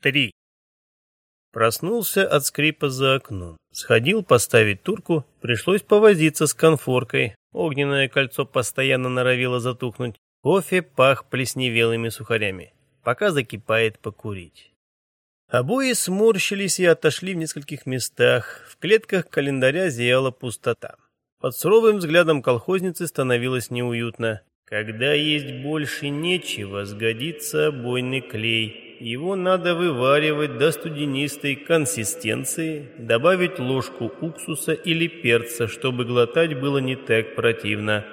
Три. Проснулся от скрипа за окном. Сходил поставить турку, пришлось повозиться с конфоркой. Огненное кольцо постоянно норовило затухнуть. Кофе пах плесневелыми сухарями. Пока закипает покурить. Обои сморщились и отошли в нескольких местах. В клетках календаря зияла пустота. Под суровым взглядом колхозницы становилось неуютно. Когда есть больше нечего, сгодится обойный клей. Его надо вываривать до студенистой консистенции, добавить ложку уксуса или перца, чтобы глотать было не так противно.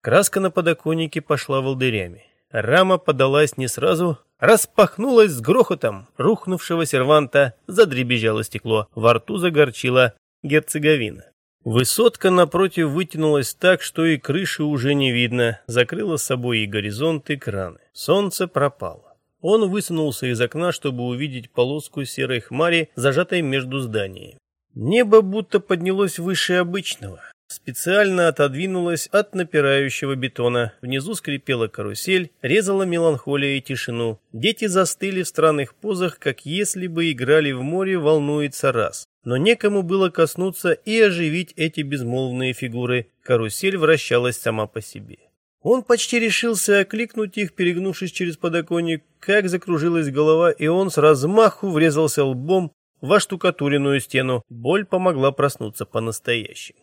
Краска на подоконнике пошла волдырями. Рама подалась не сразу, распахнулась с грохотом. Рухнувшего серванта задребезжало стекло, во рту загорчила герцеговина. Высотка напротив вытянулась так, что и крыши уже не видно, закрыла с собой и горизонт, и краны. Солнце пропало. Он высунулся из окна, чтобы увидеть полоску серой хмари, зажатой между зданиями. Небо будто поднялось выше обычного. Специально отодвинулось от напирающего бетона. Внизу скрипела карусель, резала меланхолия и тишину. Дети застыли в странных позах, как если бы играли в море волнуется раз. Но некому было коснуться и оживить эти безмолвные фигуры. Карусель вращалась сама по себе. Он почти решился окликнуть их, перегнувшись через подоконник, как закружилась голова, и он с размаху врезался лбом во штукатуренную стену. Боль помогла проснуться по-настоящему.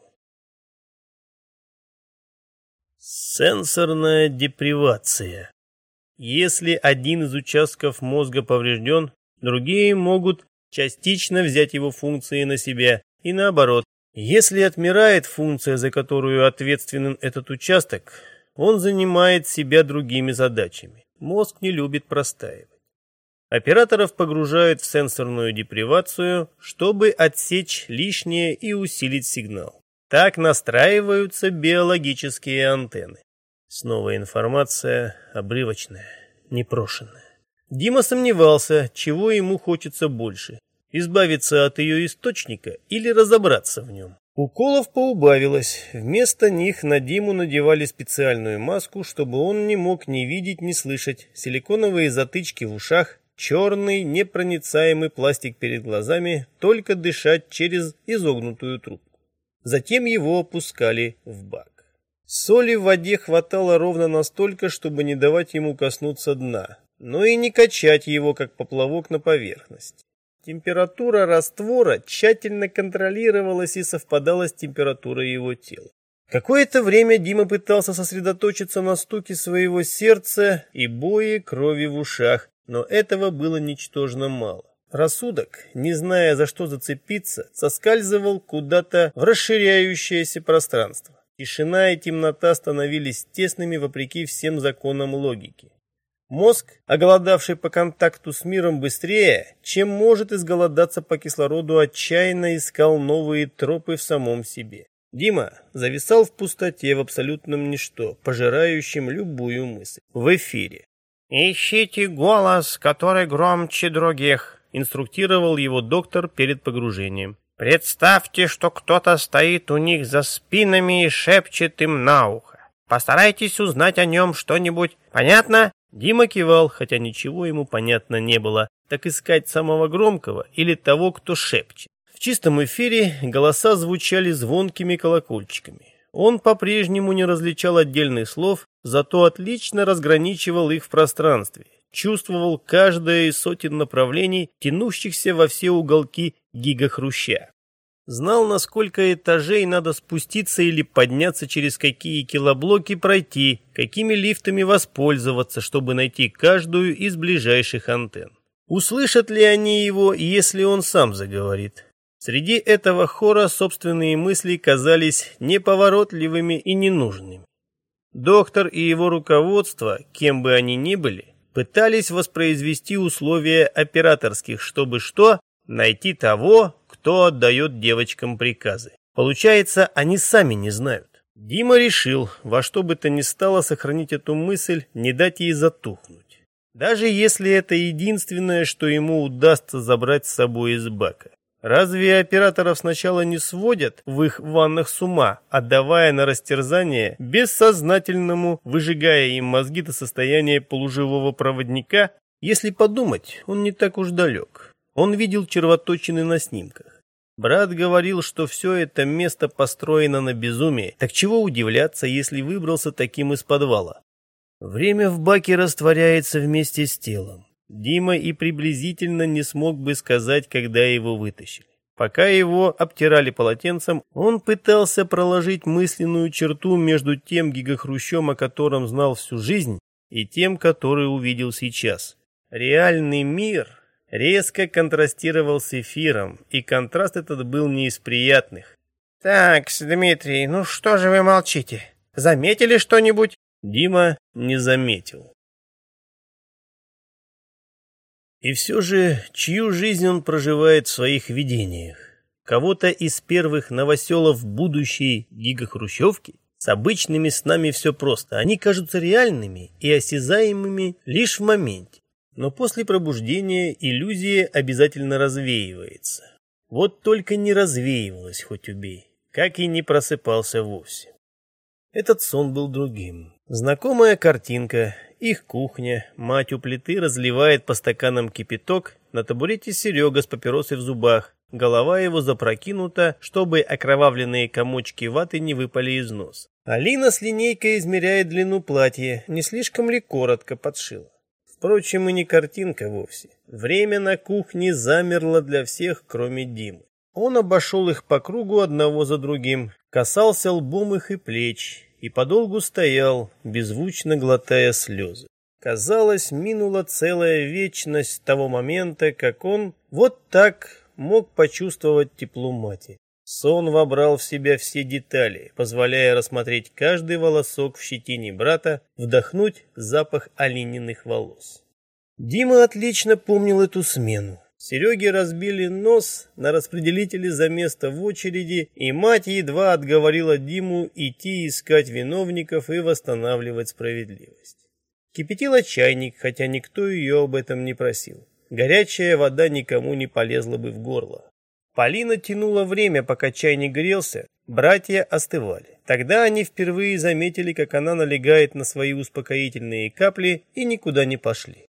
Сенсорная депривация. Если один из участков мозга поврежден, другие могут частично взять его функции на себя, и наоборот. Если отмирает функция, за которую ответственен этот участок, он занимает себя другими задачами. Мозг не любит простаивать. Операторов погружают в сенсорную депривацию, чтобы отсечь лишнее и усилить сигнал. Так настраиваются биологические антенны. Снова информация обрывочная, непрошенная. Дима сомневался, чего ему хочется больше – избавиться от ее источника или разобраться в нем. Уколов поубавилось. Вместо них на Диму надевали специальную маску, чтобы он не мог ни видеть, ни слышать. Силиконовые затычки в ушах, черный непроницаемый пластик перед глазами, только дышать через изогнутую трубку. Затем его опускали в бак. Соли в воде хватало ровно настолько, чтобы не давать ему коснуться дна, но и не качать его, как поплавок на поверхность. Температура раствора тщательно контролировалась и совпадала с температурой его тела. Какое-то время Дима пытался сосредоточиться на стуке своего сердца и бое крови в ушах, но этого было ничтожно мало. Рассудок, не зная за что зацепиться, соскальзывал куда-то в расширяющееся пространство. Тишина и темнота становились тесными вопреки всем законам логики. Мозг, оголодавший по контакту с миром быстрее, чем может изголодаться по кислороду, отчаянно искал новые тропы в самом себе. Дима зависал в пустоте, в абсолютном ничто, пожирающем любую мысль. В эфире. «Ищите голос, который громче других», — инструктировал его доктор перед погружением. «Представьте, что кто-то стоит у них за спинами и шепчет им на ухо. Постарайтесь узнать о нем что-нибудь. Понятно?» Дима кивал, хотя ничего ему понятно не было. Так искать самого громкого или того, кто шепчет. В чистом эфире голоса звучали звонкими колокольчиками. Он по-прежнему не различал отдельных слов, зато отлично разграничивал их в пространстве. Чувствовал каждое из сотен направлений, тянущихся во все уголки гигахруща знал, на сколько этажей надо спуститься или подняться, через какие килоблоки пройти, какими лифтами воспользоваться, чтобы найти каждую из ближайших антенн. Услышат ли они его, если он сам заговорит? Среди этого хора собственные мысли казались неповоротливыми и ненужными. Доктор и его руководство, кем бы они ни были, пытались воспроизвести условия операторских, чтобы что? Найти того, кто отдает девочкам приказы. Получается, они сами не знают. Дима решил, во что бы то ни стало сохранить эту мысль, не дать ей затухнуть. Даже если это единственное, что ему удастся забрать с собой из бака. Разве операторов сначала не сводят в их ваннах с ума, отдавая на растерзание бессознательному, выжигая им мозги до состояния полуживого проводника, Если подумать, он не так уж далек. Он видел червоточины на снимках. Брат говорил, что все это место построено на безумии, так чего удивляться, если выбрался таким из подвала? Время в баке растворяется вместе с телом. Дима и приблизительно не смог бы сказать, когда его вытащили. Пока его обтирали полотенцем, он пытался проложить мысленную черту между тем гигахрущом, о котором знал всю жизнь, и тем, который увидел сейчас. Реальный мир резко контрастировал с эфиром, и контраст этот был не из приятных. «Так, Дмитрий, ну что же вы молчите? Заметили что-нибудь?» Дима не заметил. И все же, чью жизнь он проживает в своих видениях? Кого-то из первых новоселов будущей гигахрущевки? С обычными снами все просто. Они кажутся реальными и осязаемыми лишь в моменте. Но после пробуждения иллюзия обязательно развеивается. Вот только не развеивалась, хоть убей, как и не просыпался вовсе. Этот сон был другим. Знакомая картинка, их кухня, мать у плиты разливает по стаканам кипяток, на табурете Серега с папиросой в зубах, голова его запрокинута, чтобы окровавленные комочки ваты не выпали из нос. Алина с линейкой измеряет длину платья, не слишком ли коротко подшила. Впрочем, и не картинка вовсе. Время на кухне замерло для всех, кроме Димы. Он обошел их по кругу одного за другим, касался лбом их и плеч, и подолгу стоял, беззвучно глотая слезы. Казалось, минула целая вечность того момента, как он вот так мог почувствовать тепло мати. Сон вобрал в себя все детали, позволяя рассмотреть каждый волосок в щетине брата, вдохнуть запах олениных волос. Дима отлично помнил эту смену. Сереге разбили нос на распределителе за место в очереди, и мать едва отговорила Диму идти искать виновников и восстанавливать справедливость. Кипятила чайник, хотя никто ее об этом не просил. Горячая вода никому не полезла бы в горло. Полина тянула время, пока чайник грелся, братья остывали. Тогда они впервые заметили, как она налегает на свои успокоительные капли и никуда не пошли.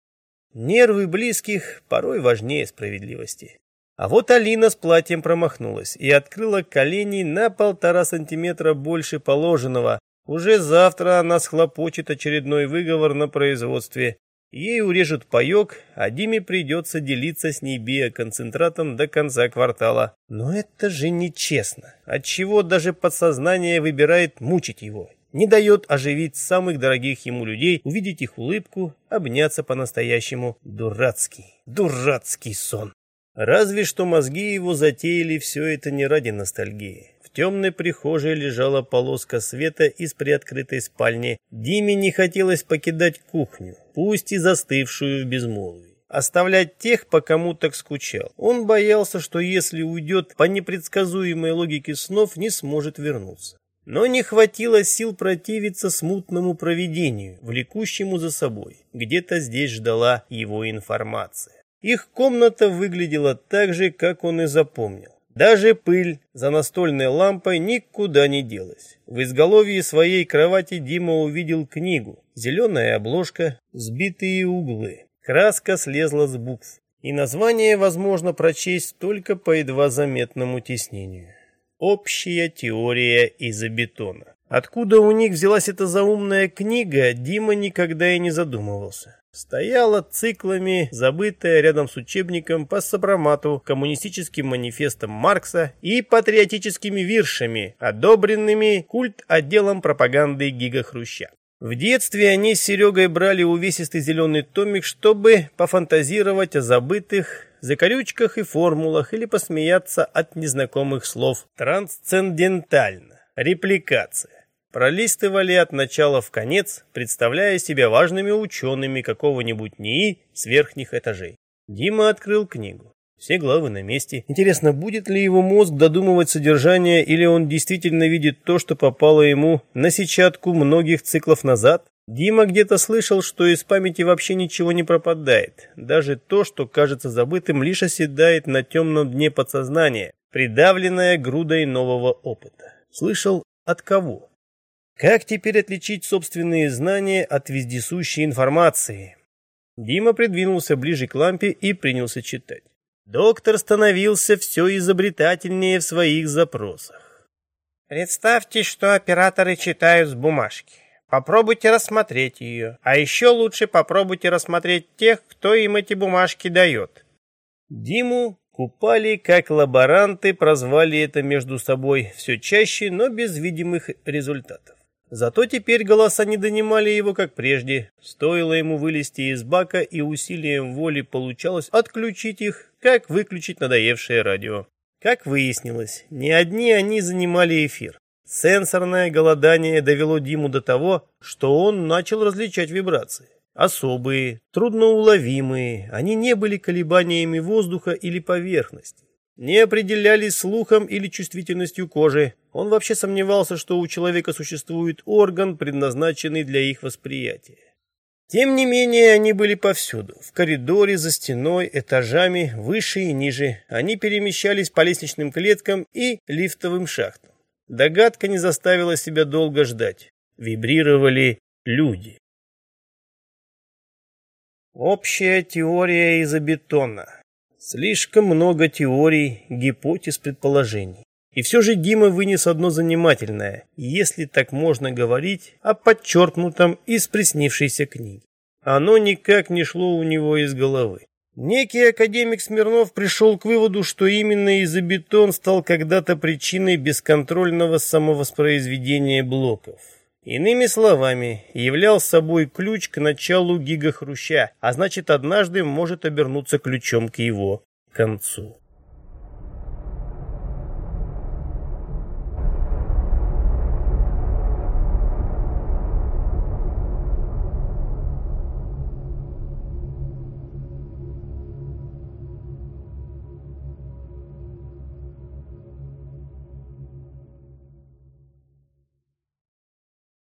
Нервы близких порой важнее справедливости. А вот Алина с платьем промахнулась и открыла колени на полтора сантиметра больше положенного. Уже завтра она схлопочет очередной выговор на производстве. Ей урежут паёк, а Диме придется делиться с ней биоконцентратом до конца квартала. Но это же нечестно. Отчего даже подсознание выбирает мучить его не дает оживить самых дорогих ему людей, увидеть их улыбку, обняться по-настоящему. Дурацкий, дурацкий сон. Разве что мозги его затеяли все это не ради ностальгии. В темной прихожей лежала полоска света из приоткрытой спальни. Диме не хотелось покидать кухню, пусть и застывшую в безмолвии. Оставлять тех, по кому так скучал. Он боялся, что если уйдет по непредсказуемой логике снов, не сможет вернуться но не хватило сил противиться смутному провидению, влекущему за собой. Где-то здесь ждала его информация. Их комната выглядела так же, как он и запомнил. Даже пыль за настольной лампой никуда не делась. В изголовье своей кровати Дима увидел книгу. Зеленая обложка, сбитые углы. Краска слезла с букв. И название возможно прочесть только по едва заметному тиснению. Общая теория изобетона. Откуда у них взялась эта заумная книга, Дима никогда и не задумывался. Стояла циклами, забытая рядом с учебником по сопромату, коммунистическим манифестом Маркса и патриотическими виршами, одобренными культ отделом пропаганды Гига Хруща. В детстве они с Серегой брали увесистый зеленый томик, чтобы пофантазировать о забытых, закорючках и формулах или посмеяться от незнакомых слов. Трансцендентально. Репликация. Пролистывали от начала в конец, представляя себя важными учеными какого-нибудь НИИ с верхних этажей. Дима открыл книгу. Все главы на месте. Интересно, будет ли его мозг додумывать содержание, или он действительно видит то, что попало ему на сетчатку многих циклов назад? Дима где-то слышал, что из памяти вообще ничего не пропадает. Даже то, что кажется забытым, лишь оседает на темном дне подсознания, придавленное грудой нового опыта. Слышал от кого? Как теперь отличить собственные знания от вездесущей информации? Дима придвинулся ближе к лампе и принялся читать. Доктор становился все изобретательнее в своих запросах. Представьте, что операторы читают с бумажки. Попробуйте рассмотреть ее. А еще лучше попробуйте рассмотреть тех, кто им эти бумажки дает. Диму купали как лаборанты, прозвали это между собой все чаще, но без видимых результатов. Зато теперь голоса не донимали его, как прежде. Стоило ему вылезти из бака, и усилием воли получалось отключить их, как выключить надоевшее радио. Как выяснилось, не одни они занимали эфир. Сенсорное голодание довело Диму до того, что он начал различать вибрации. Особые, трудноуловимые, они не были колебаниями воздуха или поверхности не определялись слухом или чувствительностью кожи. Он вообще сомневался, что у человека существует орган, предназначенный для их восприятия. Тем не менее, они были повсюду. В коридоре, за стеной, этажами, выше и ниже. Они перемещались по лестничным клеткам и лифтовым шахтам. Догадка не заставила себя долго ждать. Вибрировали люди. Общая теория изобетона. Слишком много теорий, гипотез, предположений. И все же Дима вынес одно занимательное, если так можно говорить, о подчеркнутом из приснившейся книги. Оно никак не шло у него из головы. Некий академик Смирнов пришел к выводу, что именно изобетон стал когда-то причиной бесконтрольного самовоспроизведения блоков. Иными словами, являл собой ключ к началу гигахруща, а значит однажды может обернуться ключом к его концу.